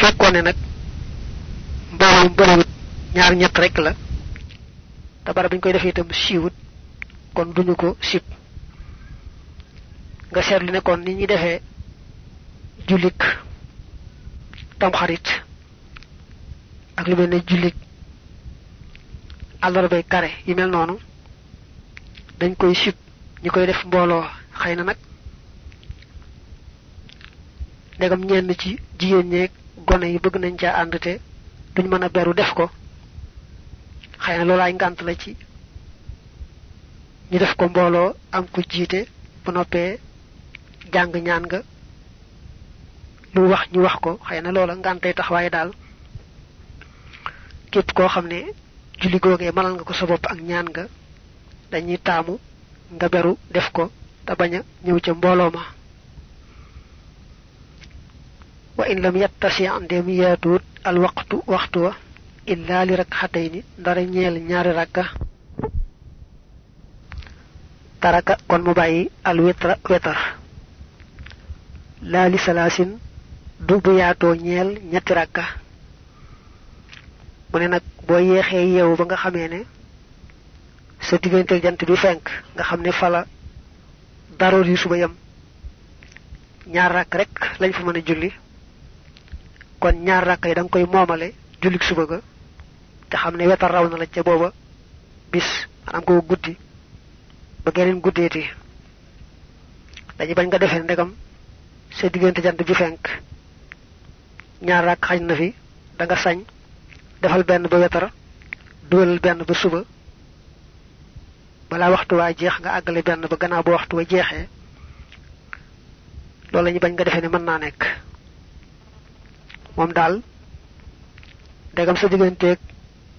fekkoon ne nag mbooloo ñaar ñett rek la te bara biñ koy defee itam siiwut kon duñu ko sib nga seetlu ne kon ni ñuy defee jullik tam xarit ak lu mel ne jullik àllarbay kare yu mel noonu dañ koy sib ñu koy def mbooloo xëy na nag ndegam ñenn ci jigéen ñeeg gone yi bëgg nañ caa ànd duñ mën a beru def ko. Xëy na loolaay ngànt la ci. Ñu def ko mbooloo am ku jiite bu noppee jàng ñaan nga lu wax ñu wax ko xëy na loola ngàntay tax waaye daal képp koo xam ne julli googee manal nga ko sa bopp ak ñaan nga dañuy taamu nga beru def ko te bañ a ñëw ca ma wa in lam yattasi andem yaatuut al waqtu waxtu wa. Illa li rakxatayni ndara ñeel ñaari rakka. Taraka kon mu bàyyi al witra. Wetar laa li salaasin du bu yaatoo ñeel ñetti rakka. Mu ne nag boo yeexee yeewu ba nga xamee ne sa jant bi fenk nga fala daroor yi suba yam ñaar rakk rek lañ fa julli kon ñaar rakk yi da koy moomale jullik suba ga te xam ne wetar raw na la ca booba bis maanaam ko guddi ba geneen guddeeti dañu bañ nga defee ndegam sa diggante jant bi fenk. Ñaar rakk xañ na fi da nga sañ defal benn ba wetar dugal benn ba suba bala waxtu waa jeex nga àggale benn ba gannaaw ba waxtu wa jeexee. Loolu la ñu bañ nga defee ne mën naa nekk moom daal ndegam sa digganteeg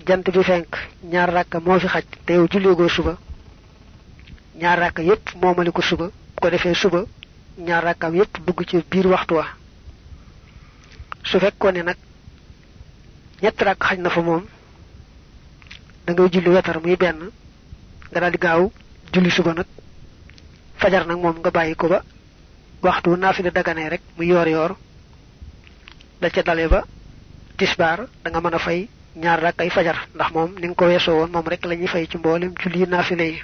jant bi fenk ñaar rakka moo fi xaj te yow julleegoo suba ñaar rakka yépp moomali ko suba ko defee suba ñaar rakkam yépp dugg ci biir waxtu wa. Su fekkoon ne nag ñett rakk xaj na fa moom da ngay julli wetar muy benn nga daal di gaaw julli suba nag. Fajar nag moom nga bàyyi ko ba waxtu naafila daganee rek mu yoor yoor da ca dale ba tisbar da nga mën a fay ñaar rakk ay fajar. Ndax moom ni nga ko weesoo woon moom rek la ñuy fay ci mboolem julli naafile yi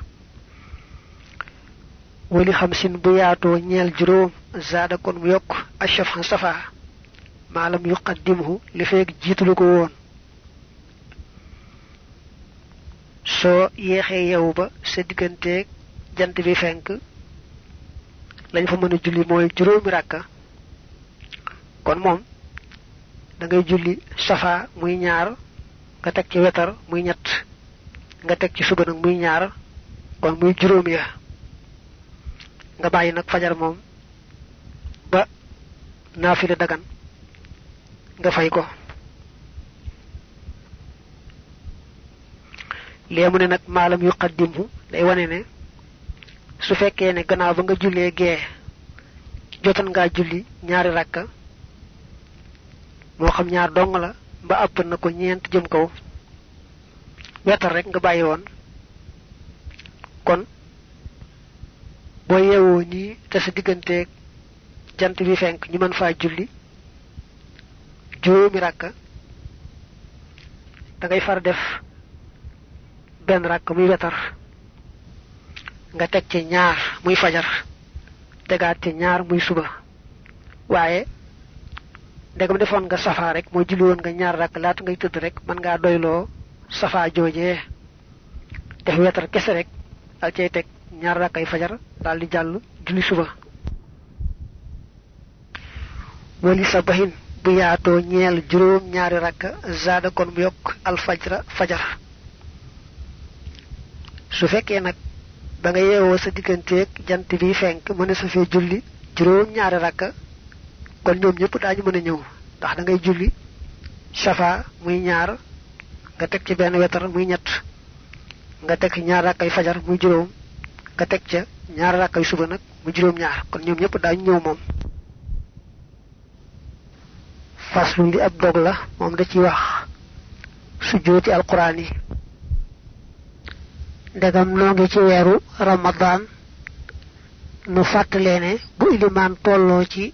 wali xam sin bu yaatoo ñeel juróom zaada kon mu yokk ashafan safa. Maalam yuqaddimhu li feeg jiitulu ko woon. Soo yeexee yow ba sa digganteeg jant bi fenk lañ fa mën julli ràkka kon moom da ngay julli safa muy ñaar nga teg ci wetar muy ñett nga teg ci suba nag muy ñaar kon muy juróom ya. Nga bàyyi nag fajar moom ba naafile dagan nga fay ko. Lee mu ne nag maalam yu xaddimhu day wane ne su fekkee ne gannaaw ba nga jullee gee jotan ngaa julli ñaari rakka moo xam ñaar dong la ba ëpp na ko ñeent jëm kaw. Wetar rek nga bàyyi woon. Kon boo yeewoo nii te sa digganteeg jant bi fenk ñu mën faa julli juróomi rakka da ngay far def benn rakk muy wetar. Nga teg ci ñaar muy fajar tegaat ci ñaar muy suba. Waaye ndegam defoon nga safa rek mooy julli woon nga ñaar rakk laata ngay tëdd rek mën ngaa doyloo safa joojee def wetar kese rek dal cay teg ñaar rakk ay fajar daal di jàll julli suba. Wali sa bahin bu yaatoo ñeel juróom ñaari rakka zaada kon mu yokk alfajra fajar. Su fekkee nag ba nga yeewoo sa digganteeg jant bi fenk mën sa fee julli juróom ñaari rakka kon ñoom ñëpp daañu mën a ñëw. ndax da ngay julli safa muy ñaar nga teg ci benn wetar muy ñett nga teg ñaar fajar muy juróom nga teg ca ñaar rakkay suba nag mu juróom ñaar kon ñoom ñëpp daañu ñëw moom. faslu li ab dog la moom da ci wax sujjooti alquran yi. ci weeru ramadan nu fàttalee bu ilimaan tolloo ci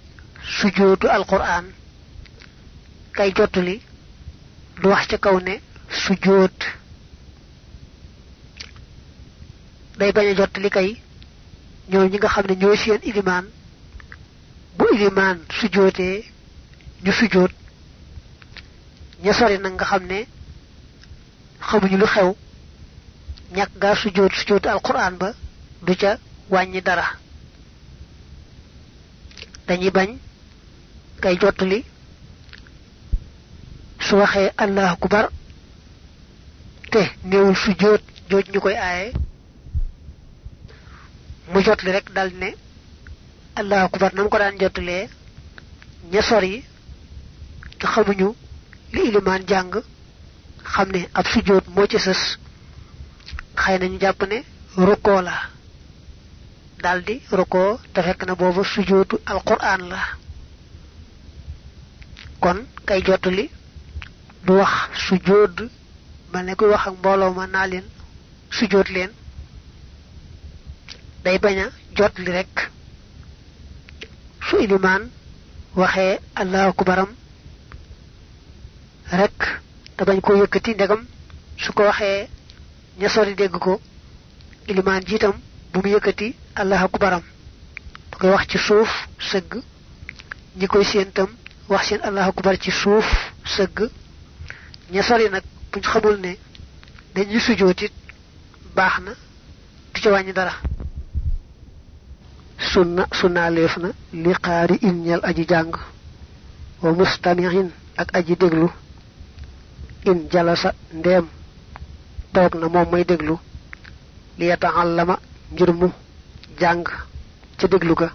sujjootu alquran. Kay jotuli du wax ca kaw ne sujjóot day bañ a kay ñoo ñi nga xam ñoo seen bu ilimaan sujjóotee ñu sujjóot ña sori nag nga xam ne xamuñu lu xew ñàkk gaa sujjóot sujjóotu alquran ba du ca dara dañuy bañ kay jottali su waxee allah akbar. Te néewul sujjóot jooj ñu koy aaye. Mu jotli rek dal ne allah akbar nam ko daan jottalee ña sori te xamuñu li ilimaan jàng xam ne ab sujjóot moo ci sës. Xëy nañu jàpp ne rukkoo la. Daldi rukkoo te fekk na booba sujjóotu alquran la kon kay jottali du wax sujjóot mel ne kuy wax ak mbooloo ma naa leen sujjóot leen. Day bañ a jotli rek. Su ilimaan waxee allahu akbaram rek te bañ ko yëkkati ndegam su ko waxee ña sori dégg ko ilimaan jiitam bu mu yëkkati allahu akbaram da koy wax ci suuf sëgg ñi koy séentam wax seen allahu akbar ci suuf sëgg. Ña sori nag buñ xamul ne dañuy sujootit baax na du ca wàññi dara. Sunna sunnaaleef na li xaari in ñel aji jàng wa mustamihin ak aji déglu. In jalasa ndeem toog na moom may déglu. Li yataallama ngir mu jàng ca déglu ga.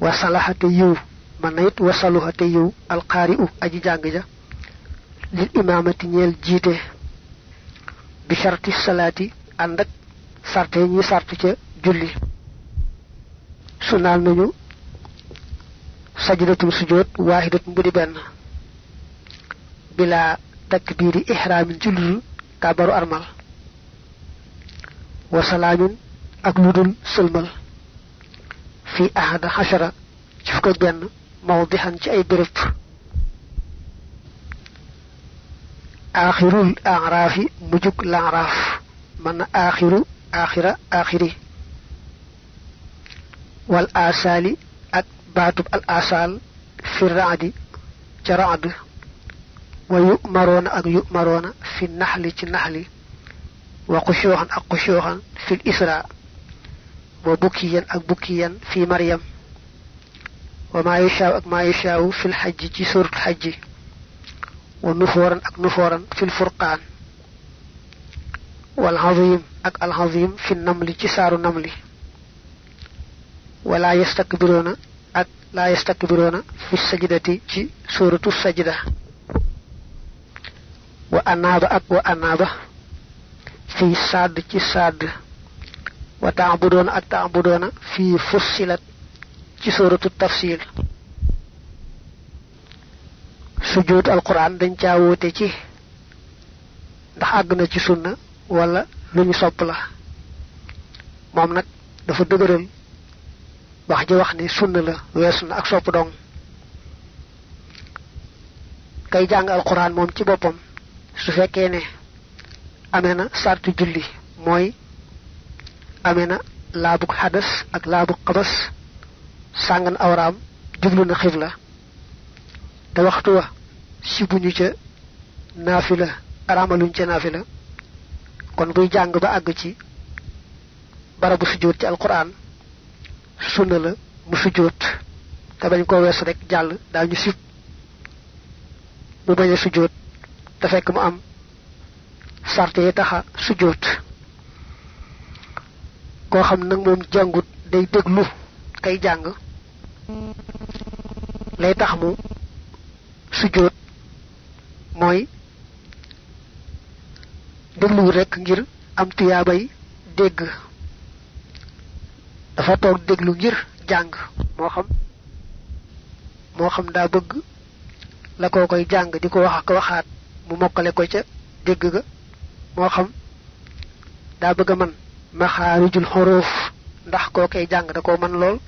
Wa salaxate yiw man na it wa saluxate yiw alqaari u aji jàng ja lil imaamati ñeel jiite bi sharti salaati ànd ak sarte ñi ca julli. nañu sajdatul sujud waahidatun bu di benn bila takbiri ihraamin ci ludul kàbbaru armal. wa salaamin ak ludul sëlmal fi ahada xashara ci benn موضحا جاي برب آخر الأعراف مجك الأعراف. من آخر آخر آخره والآسال أكبات الآسال في الرعد جرعد ويؤمرون أك يؤمرون في النحل جنحل وقشوها أقشوها في الإسراء. وبكيا أك في مريم. Wa maa yushaaw ak maa yushaaw fi lxajji ci surat xajji wa nufooran ak nufooran fi lfurqaan wal azim ak al azim fi namli ci saaru namli wala yastakbiroona ak laa yastakbiroona fi sajdati ci suuratu sajda wa anaaba ak wa anaaba fi sadd ci sadd wa taabudoona ak taabudoona fi fussilat ci suuratu tafsil sujjóot alquran dañ caa wóote ci ndax àgg na ci sunna wala lu ñu sopp la. Moom nag dafa dëgëral wax ji wax ni sunna la ak sopp dong. Kay jàng alquran moom ci boppam su fekkee ne amee na sartu julli mooy amee na laabug xadas ak laabug xabas sàngan awraam jublu na xibla. Te waxtu wa sibuñu ca naafila araamaluñ ca naafila. Kon buy jàng ba àgg ci barabu sujjóot ci alquran sunna la mu sujjóot te bañ koo weesu rek jàll daal ñu mu bañ a sujjóot te fekk mu am sarte yi taxa sujjóot koo xam nag moom jàngut day kay jàng lay tax mu sujjóot mooy dégluwul rekk ngir am tuyaabay dégg. dafa toog déglu ngir jàng moo xam moo xam daa bëgg la koo koy jàng di ko wax ak waxaat mu mokkale ko ca dégg ga moo xam daa bëgg a man maxaarijul ndax koo koy jàng da koo man lool.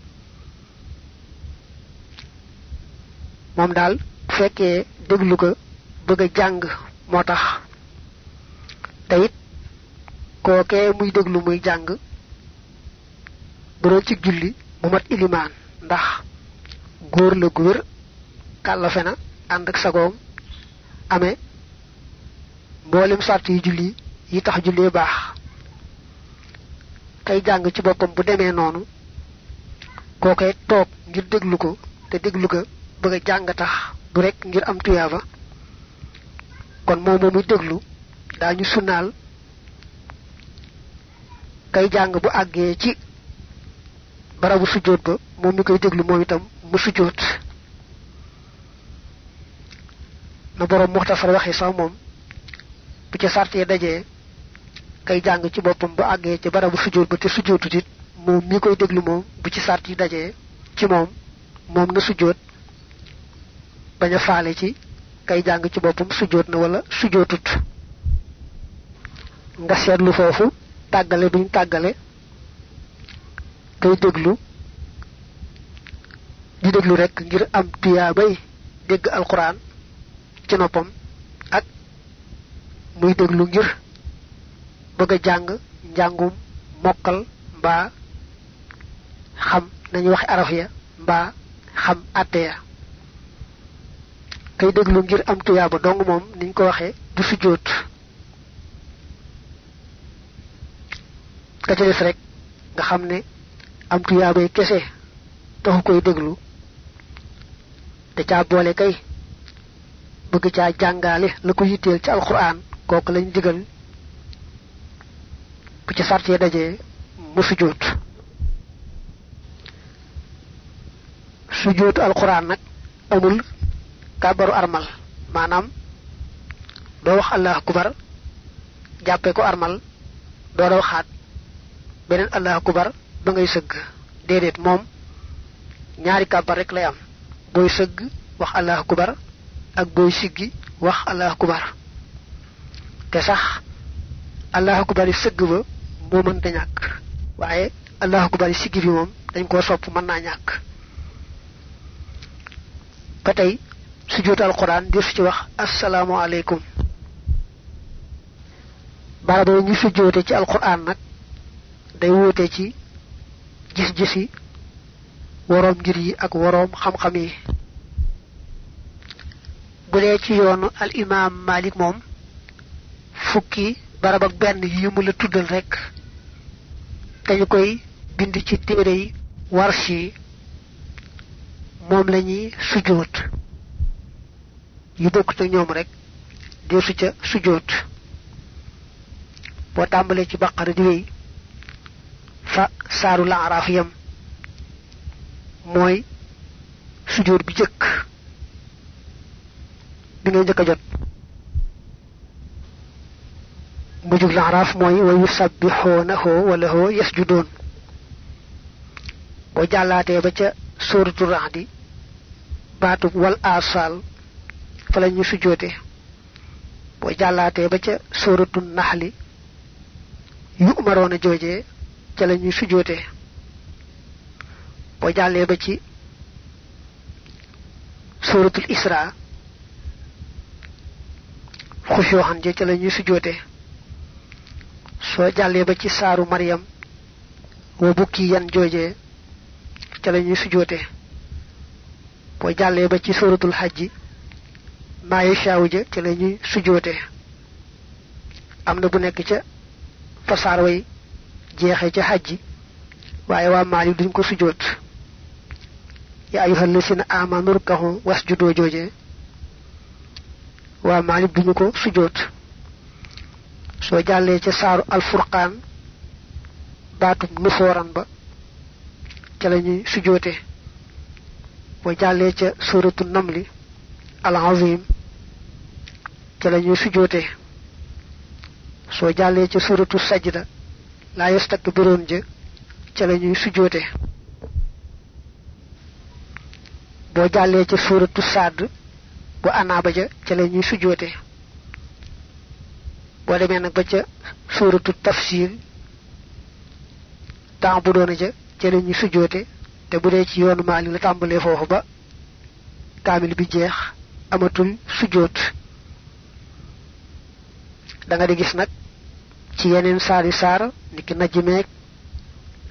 Moom daal fekkee déglu ko bëgg a jàng moo tax. Te it kookee muy déglu muy jàng bu ci julli mu mat ilimaan ndax góor la gu wér kàllafe na ànd ak sagoom amee mboolem sart julli yi tax jullee baax. Kay jàng ci boppam bu demee noonu kookee toog ngir déglu ko te ko bëgg jàng tax du rek ngir am tuyaaba. Kon moom moomuy déglu daañu sunnaal kay jàng bu àggee ci barabu sujjóot ba moom mi koy déglu moom itam mu sujjóot. Na borom muxtasar waxi sax moom bu ca sartee dajee kay jàng ci boppam bu àggee ci barabu sujjóot ba te sujjóotut it moom mi koy déglu moom bu ci sart yi dajee ci moom moom na bañ a faale ci kay jàng ci boppam sujjóot na wala sujjóotut. Nga seetlu foofu tàggale duñ tàggale kay déglu di déglu rek ngir am tuyaa bay dégg alquran ci noppam ak muy déglu ngir bëgg a jàng njàngum mokkal mbaa xam nañu waxe araf ya mbaa xam kay déglu ngir am tuyaaba dong moom niñ ko waxee du sujjóot. Ka ca rek nga xam ne am tuyaabay kese taxu koy déglu. Te caa boole kay bëgg caa jàngaale la ko yitteel ci alquran kooku lañ digal bu ci sartee dajee mu sujjóot. Sujjóotu alquran nag amul kàbbaru armal. Maanaam doo wax allah akubar jàppee ko armal doo da waxaat. Beneen allah akubar ba ngay sëgg. Déedéet moom ñaari kàbbar rek lay am. Booy sëgg wax allah akubar ak booy siggi wax allah akubar te sax allah akubar yi sëgg ba moo mën da ñàkk. Waaye allah akubar yi siggi bi moom dañ koo sopp mën naa ñàkk. Ba sujjóotu alquran di ci wax assalaamu aleykum baraba ñu sujjóote ci alquran nag day wuute ci gis-gisi woroom ngir yi ak woroom xam-xam yi. Bu dee ci yoonu al imam malik moom fukki barab ak benn yi mu la tuddal rek dañu koy bind ci yi warshi moom lañuy sujjóot yu bokkut ak ñoom rek deesu ca sujjóot boo tàmbalee ci baqara di wéy fa saaru laaraaf yam mooy sujjóot bi jëkk bi ngay njëkk a jot. Mujjug laaraaf mooy wa boo jàllaatee ba ca wal asal fa la ñu sujjóote. Boo jàllaatee ba ca sóoratu naxli yu umaroon a joojee ca la ñuy boo jàllee ba ci sóoratul isra xushooxan je ca la ñuy sujjóote. Soo ba ci saaru maryam wa bukki yan joojee ca la ñuy jàllee ba ci sóoratul xajji maayu shaawu ja ca la ñuy sujjóote am na bu nekk ca fasaar way jeexe ca xajji waaye waa maalik duñ ko sujjóot. Ya ayyuhal lasina amanu rukkahu wasjudoo jooje. Waa maalik duñu ko sujjóot. Soo jàllee ca saaru alfurqaan baatub nufooran ba ca la ñuy sujjóote boo jàllee ca suratu namli al azim ca la ñuy sujjóote soo jàllee ca suratu sajda laa yastakbiroon ja ca la ñuy sujjóote boo jàllee ca suratu sadd bu anaaba ja ca la ñuy sujjóote boo demee nag ba ca suratu tafsir temps bu doona ja ca la ñuy sujjóote te bu dee ci yoonu maali la tàmbalee foofu ba kaamil bi jeex amatul sujjóot da nga di gis nag ci yeneen saari saar niki najmeeg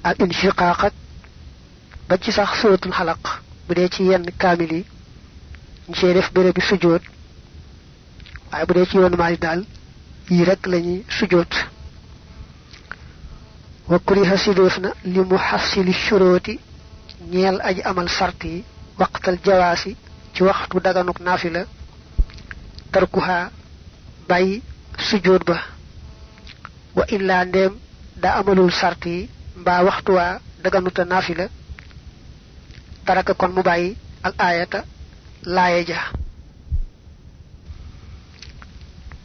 ak inshiqaaq ak ba ci sax suratul xalaq. Bu dee ci yenn kaamil yi ñu cee def béréb bi sujjóot waaye bu dee ci yoonu maali daal rek wa kuriha na li mu xasili shurooti ñeel aji amal sart yi waqtal jawaasi ci waxtu daganuk naafila tarkuha bàyyi sujjóot ba. Wa illa ndéem da amalul sart yi mbaa waxtu waa daganuta naafila taraka kon mu bàyyi al ayata laaya ja.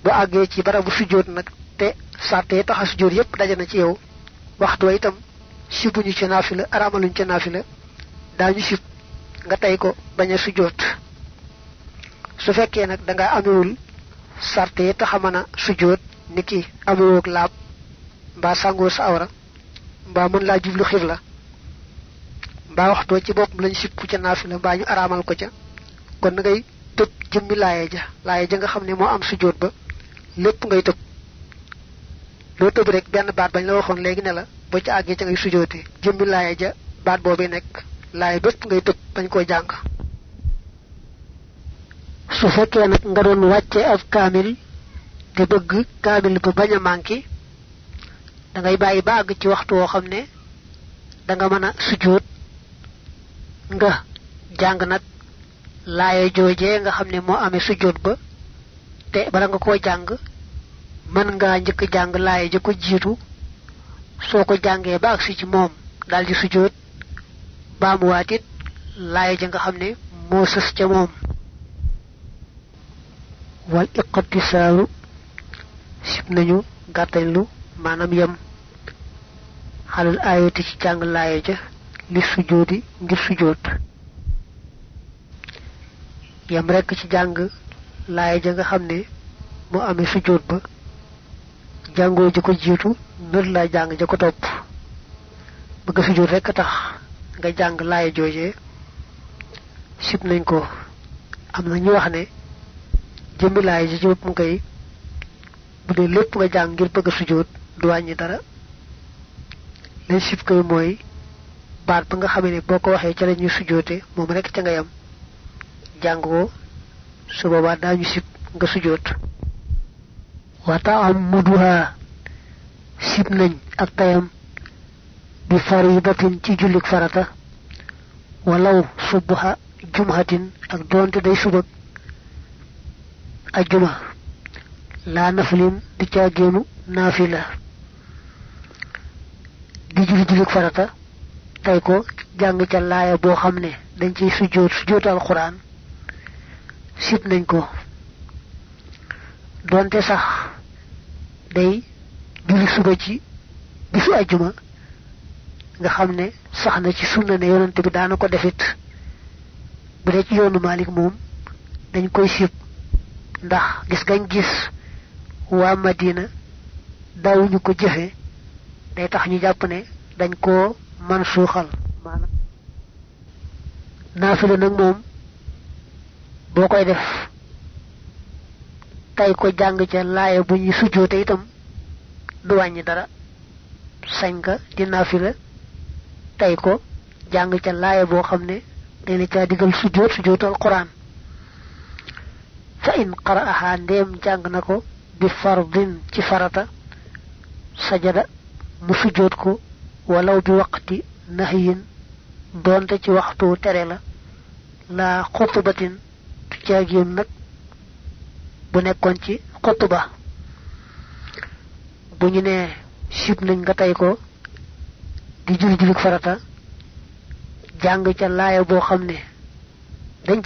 Bu àggee ci barabu sujjóot nag te sarte taxa sujjóot yépp daje na ci yow waxtu wa itam sibuñu ci naafila aramaluñ ci naafila daañu sib nga tey ko bañ a sujjóot su fekkee nag da nga amewul sarte taxa mën a sujjóot niki amewoog laab mbaa sàngoo sa awra mbaa mën laa jublu xibla mbaa waxtoo ci boppam lañ sib ku ca naafila mbaa ñu araamal ko ca. Kon ngay tëb jëmmi laaye ja laaye ja nga xam ne moo am sujjóot ba lépp ngay tëb. Loo tëb rek benn baat bañ la waxoon léegi ne la boo ca àggee ca ngay sujjóote jëmmi laaye ja baat boobu nekk laaye bépp ngay tëb bañ jàng su fekkee nag nga doon wàcce ab kaamil te bëgg kaamil ba bañ a manqué da ngay bàyyi ba àgg ci waxtu woo xam ne da nga mën a sujjóot nga jàng nag laaya joojee nga xam ne moo amee sujjóot ba te bala nga koo jàng mën ngaa njëkk jàng laaya ja ko jiitu soo ko jàngee ba agsi ci moom daal di sujjóot baamuwaat laaya ja nga xam ne moo sës ca moom wal iqtisaaru sib nañu gàttañlu maanaam yem xalal aayati ci jàng laaya ja li sujjóoti ngir sujjóot yem rekk ci jàng laaya ja nga xam ne moo amee ba jàngoo ja ko jiitu nër laa jàng ja ko topp. Bëgg sujjóot rekk tax nga joojee sib nañ ko. Am na ñu wax ne jëmmi laaya ja ci bopp mu koy bu dee lépp nga jàng ngir bëgg sujjóot du wàññi dara. Lañ sib koy mooy baat ba nga xamee ne boo ko waxee ca la ñuy sujjóote moom rekk ca nga yam. Jàng ko su boobaa daañu sib nga sujjóot. Wata am muduha sib nañ ak tayam bi faridatin ci jullik farata. Walaw subha jumhatin ak doonte day subag ajjuma laa naflin di ca génnu naafila. Di julli jullik farata tey ko jàng ca laaya boo xam ne dañ ciy sujjóot sujjóotu alxuraan sib nañ ko. Doonte sax day julli suba ci bisu ajjuma nga xam ne sax na ci sunna ne yonante bi daana ko defit. Bu dee ci yoonu Maalik moom dañ koy sib. Ndax gis gañ gis waa Madina daawuñu ko jëfe day tax ñu jàpp ne dañ koo man suuxal maanaam naafila nag def tey ko jàng ca laaya bu ñuy sujjoote itam du wàññi dara. Sañ nga di naafila tey ko jàng ca laaya boo xam ne dañ la caa digal quraan fa in qara'aha ndeem jàng na ko bi fardin ci farata sajada mu sujjoot ko walaw bi waqti nahyin doonte ci waxtu tere la la xutbatin tu caagéen nag bu nekkoon ci xutba. Bu ñu nee sib nañ nga tey ko di julli jullik farata jàng ca laaya boo ne dañ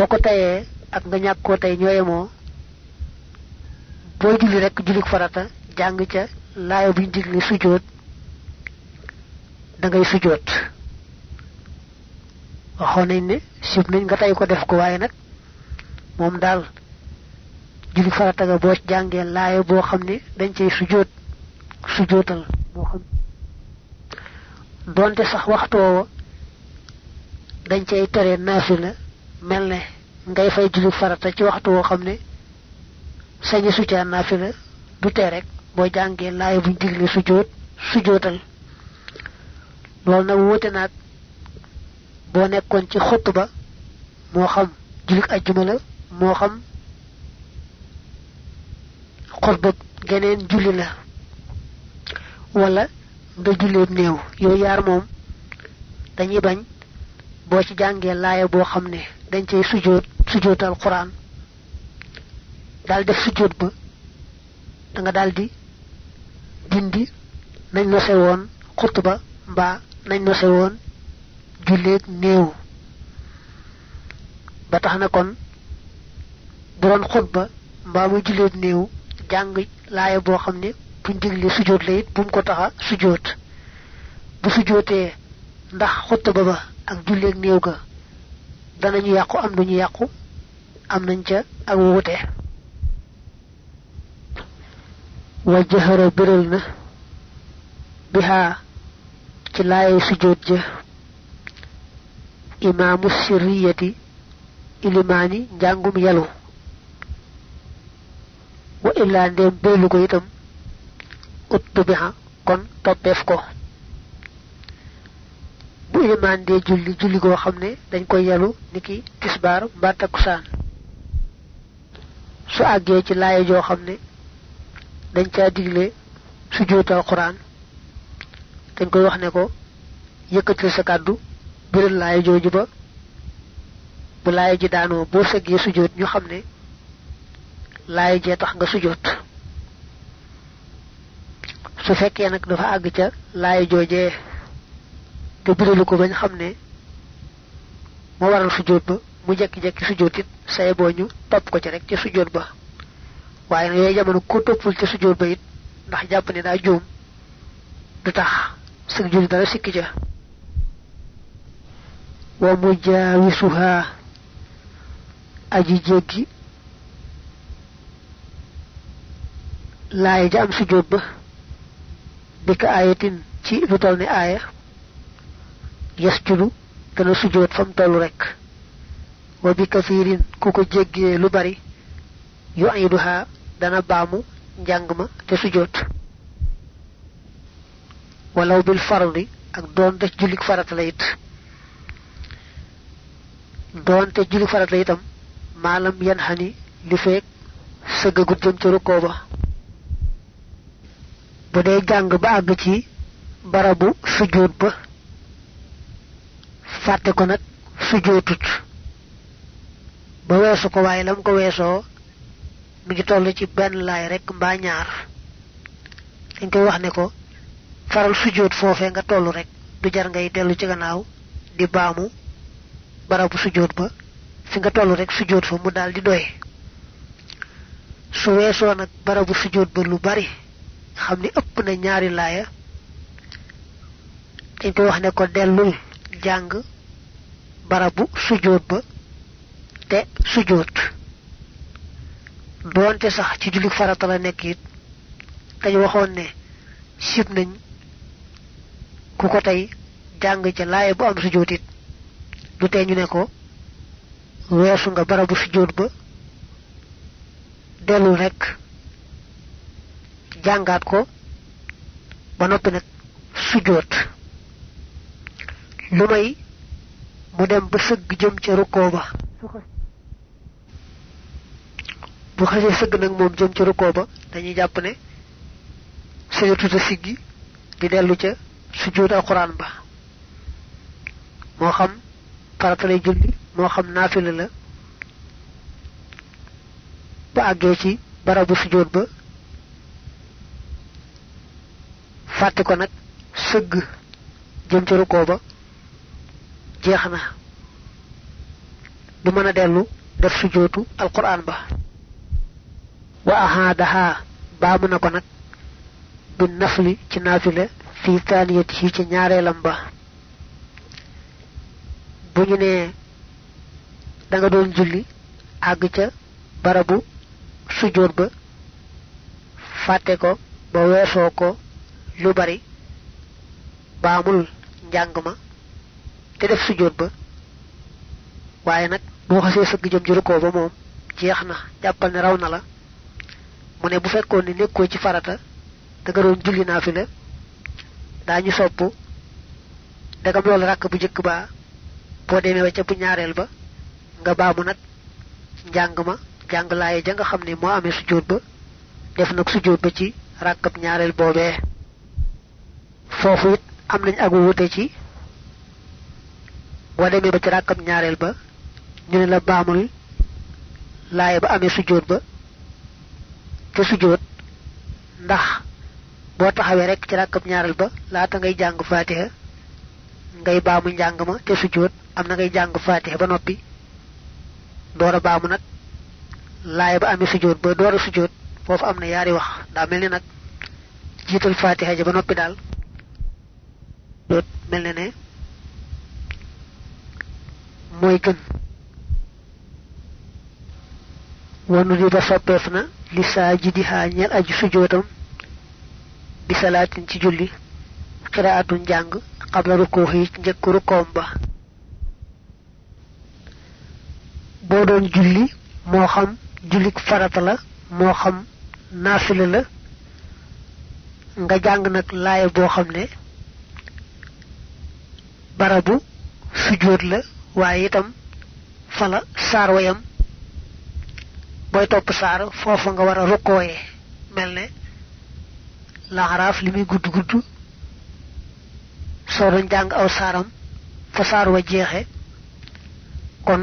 boo ko tayee ak nga ñàkk koo tey ñoo yemoo boo julli rekk jullik farata jàng ca laaya buñ digle sujjoot da ngay sujjoot waxoon nañ ne sib nañ nga tey ko def ko waaye nag moom daal julli farata ga boo jàngee laaya boo xam ne dañ cay sujjoot sujjootal moo xam donte sax waxtoo dañ cay tere naafila mel ne ngay fay julli farata ci waxtu woo xam ne sañi su caa naafila du tee rek boo jàngee laay buñ digle sujjóot sujjóotal loolu nag wuute naag boo nekkoon ci xutt ba moo xam jullik ajjuma la moo xam xutba geneen julli la wala nga julleeb néew. Yooyu yaar moom dañuy bañ boo ci jàngee laaya boo xam dañ cay sujjóot sujjóotal quran. Daal def sujjóot ba da nga daal di dindi nañ nose woon xutba mbaa nañ nose woon julleeg néew. Ba tax na kon bu doon xutba mbaa muy julleeg néew jàng laaya boo xam ne buñ digle sujjóot la it bu mu ko taxa sujjóot. Bu sujjóotee ndax xutba ba ak julleeg néew ga danañu yàqu am duñu yàqu am nañ ca ak wuute. Wa jahara biral na bihaa ci laayay sujjóot ja. Imaamu sirriyati ilimaani njàngum yalu. Wa illaa ndéem béelu ko itam ut biha kon toppeef ko bu ilimaan dee julli julli goo xam ne dañ koy yalu niki tisbaar mbaa takkusaan su àggee ci laaya joo xam ne dañ caa digle sujjóotal quraan dañ koy wax ne ko yëkkatil sa kàddu biral laaya jooju ba bu laaya ji daanoo boo sëggee sujjóot ñu xam ne laaya jee tax nga sujjóot. Su fekkee nag dafa àgg ca laaya joojee te biralu ko bañ xam ne moo waral sujjóot ba mu jekki-jekki sujjóot it say boo ñu ko ci rek ca sujjóot ba. Nag yooyu jamono ko toppul ca sujjóot ba it ndax jàpp ne daa juum du tax sëg julli dara sikki ja wa mujaawisuha aji jéggi laaya ja am sujjóot ba aayatin ci lu aaya yasjudu dana sujjóot fam tollu rek. Wa bi kafirin ku ko jéggee lu bari dana baamu njàng te sujjóot. Walaw bil fardi ak doon te jullik farata la it. Doon te jullik farata la itam maalam yan xani li feek sëggagut ci ba. Bu ba ci barabu sujjóot ba fàtte ko nag sujjóotut ba weesu ko waaye lam ko weesoo mi ngi toll ci benn laay rek mbaa ñaar. Dañ koy wax ne ko faral sujjóot foofee nga toll rek du jar ngay dellu ci gannaaw di baamu barabu sujjóot ba. Fi nga toll rek sujjóot fa mu daal di doy. Su weesoo nag barabu sujjóot ba lu bari xam ni ëpp na ñaari laaya. Dañ wax ne ko dellul jàng barabu sujjóot ba te sujjóot doonte sax ci jullit farata la nekk it dañu waxoon ne sib nañ ku ko tey jàng ca laaya bu am sujjóot it. Du tee ñu ne ko weesu nga barabu sujjóot ba dellul rekk jàngaat ko ba noppi nag sujjóot lu may mu dem ba sëgg jëm ca rukkoo ba. bu xasee sëgg nag moom jëm ca rukkoo ba dañuy jàpp ne sëñatuta siggi di dellu ca sujjóot alxuraan ba. moo xam farata lay julli moo xam naafila la. ba àggee ci barabu sujjóot ba fàtte ko nag sëgg jëm ca rukkoo ba jeex na du mën a dellu def sujjóotu alquran ba wa ahaadaha baamu na ko nag bi nafli ci naafile fii taaniyati yi ci ñaareelam ba bu ñu nee da nga doon julli àgg ca barabu sujjóot ba fàtte ko ba weesoo ko lu bari baamul njàng ma te def sujjóot ba. Waaye nag boo xasee sëgg jëm ci rukkoo ba moom jeex na jàppal ne raw na la. Mu ne bu fekkoon ne nekkoo ci farata da nga doon julli naa fi la daañu sopp. Dagam loolu rakk bu jëkk baa boo demee ba bu ñaareel ba nga baamu nag njàng ma jàng laaye ja nga xam ne moo ba def nag sujjóot ba ci rakkab ñaareel boobee. Foofu it am nañ ak ci boo demee ba ci rakkab ñaareel ba ñu ne la baamul laaye ba amee sujjóot ba te sujjóot ndax boo taxawee rek ci rakkab ñaareel ba laata ngay jàng fatiha ngay baamu njàng ma te sujjóot am na ngay jàng fatiha ba noppi door a baamu nag laaye ba amee sujjóot ba door a sujjóot foofu am yaari wax daa mel ni nag jiital fatiha ja ba noppi daal doot mel ne ne mooy gën wanu di ba soppeef na li saa ji di aji sujootam bi salaatin ci julli xiraatun njàng xabla rukkoo yi njëkk rukkoom ba. Boo doon julli moo xam jullik farata la moo xam la nga jàng nag laaya boo xam ne barabu sujjóot la waaye itam fala saar wayam booy topp saar foofa nga war a rukkooyee mel ne laxaraaf li muy gudd gudd soo doon jàng aw saaram fa saar wa jeexe kon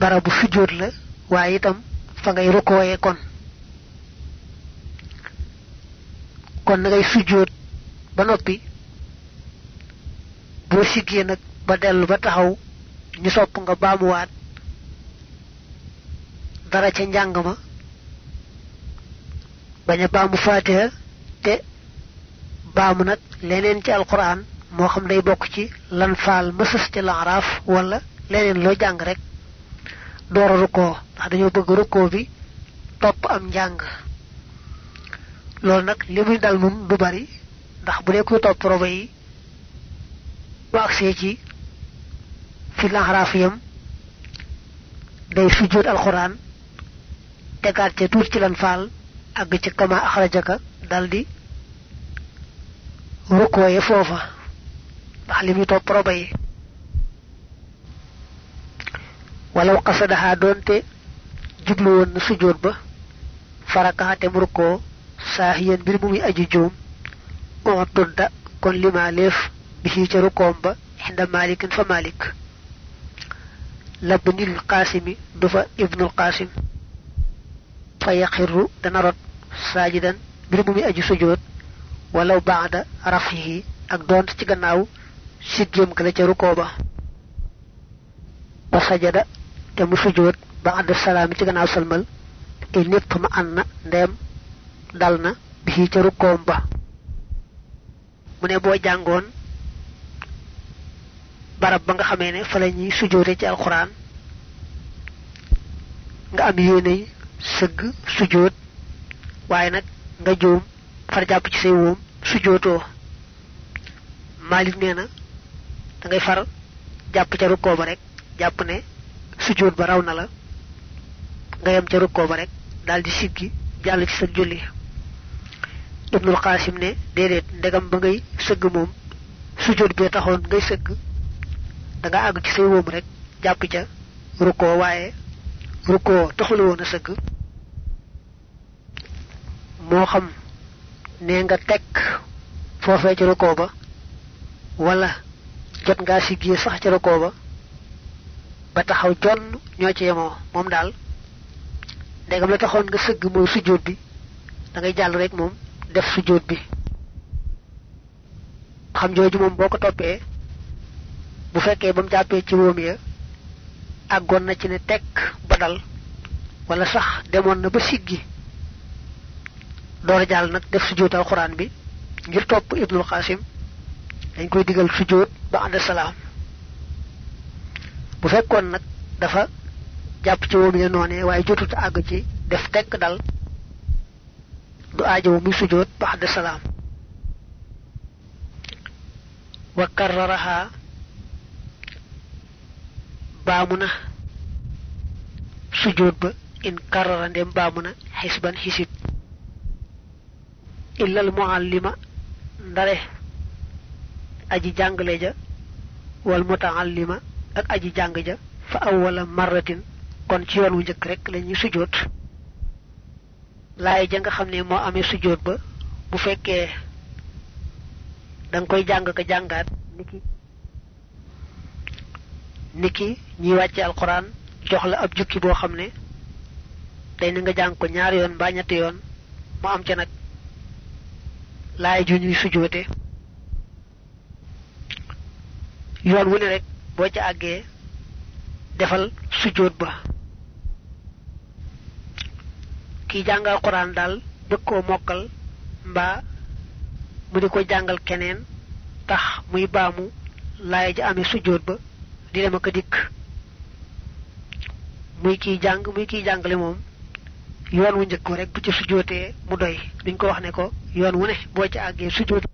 barabu sujjóot la waaye itam fa ngay rukkooyee kon kon na ngay sujjóot ba noppi boo siggee nag ba dellu ba taxaw ñu sopp nga baamuwaat dara ca njàng ma bañ baamu faatiha te baamu nag leneen ci alquran moo xam day bokk ci lan faal mësës ci laxaraaf wala leneen loo jàng rek. Door a rukkoo ndax dañoo bëgg rukkoo bi topp am njàng loolu nag li muy dal nun du bari ndax bu dee topp roba yi fi laxaraaf yam day sujjóot alxuraan tegaat ca tuut ci lan faal ci kama daldi rukkooye foofa ndax li muy topp roba walaw qasadaha doonte jublu woon na sujjóot ba farakaxate mu rukkoo saahiyan mbir kon lima leef bi ca rukkoom ba inda malikin fa malik labnil qaasimi du fa ibnul qaasim fa yaqirru dana rot saajidan mbir mu muy aju sujjóot walaw baada rafihi ak doont ci gannaaw siggéem ga la ca rukkoo ba wa sajada te mu sujjóot baada salaami ci gannaaw salmal i népp ma an na ndeem dal na bi ca rukkoom ba mu ne boo jàngoon barab ba nga xamee ne fa la ñuy ci alxuraan nga am yéeney sëgg sujjóot waaye nag nga juum far jàpp ci say wóom sujjóotoo. Maalik nee na da ngay far jàpp ca rukkoo ba rek jàpp ne sujjóot ba raw na la nga yem ca rukkoo ba rek daldi siggi jàll ci sa julli. Ibnul qasim ne déedéet ndegam ba ngay sëgg moom sujjóot bee taxoon ngay sëgg da nga àgg ci say wóom rek jàpp ca rukkoo waaye rukkoo taxula woon a sëgg. Moo xam nee nga tekk foofee ci rukkoo ba wala jot ngaa siggee sax ci rukkoo ba ba taxaw jonn ñoo ci yemoo. Moom daal ndegam la taxoon nga sëgg mooy sujjóot bi da ngay jàll rek moom def sujjóot bi. Xam jooju moom boo ko toppee bu fekkee ba mu jàppee ci wóom ya àggoon na ci ne tekk ba dal wala sax demoon na ba siggi. Door a jàll nag def sujjóot alxuraan bi ngir topp ibnul xaasim. Dañ koy digal sujjóot ba ànd salaam. Bu fekkoon nag dafa jàpp ci wóom ya noonee waaye jotut àgg ci def tekk dal du aajowu muy sujjóot ba ànd salaam. Wa karraraha baamu na sujud ba in karara ndem baamuna hisban hisib illal muallima ndare aji jàngale ja wal mutaallima ak aji jàng ja fa awwala marratin kon ci yoon wu njëkk rek la ñu sujjoot. Laay ja nga xam ne moo amee sujjoot ba bu fekkee da nga koy jàng ka jàngaat niki niki ñi wàcce alquran jox la ab jukki boo xam ne day na nga jàng ko ñaar yoon mbaa ñetti yoon mu am ca nag laay ju ñuy sujjoote yoon wu ne rek boo ca àggee defal sujjoot ba. Ki jàngal quran daal bëgg koo mokkal mbaa mu di ko jàngal keneen tax muy baamu laay ja amee sujjoot ba di dem ak dikk muy kiy jàng muy kiy jàngale moom yoon wu njëkk rek bu ci sujjootee mu doy duñ ko wax ne ko yoon wu ne boo ci àggee sujjoot